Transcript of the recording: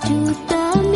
juta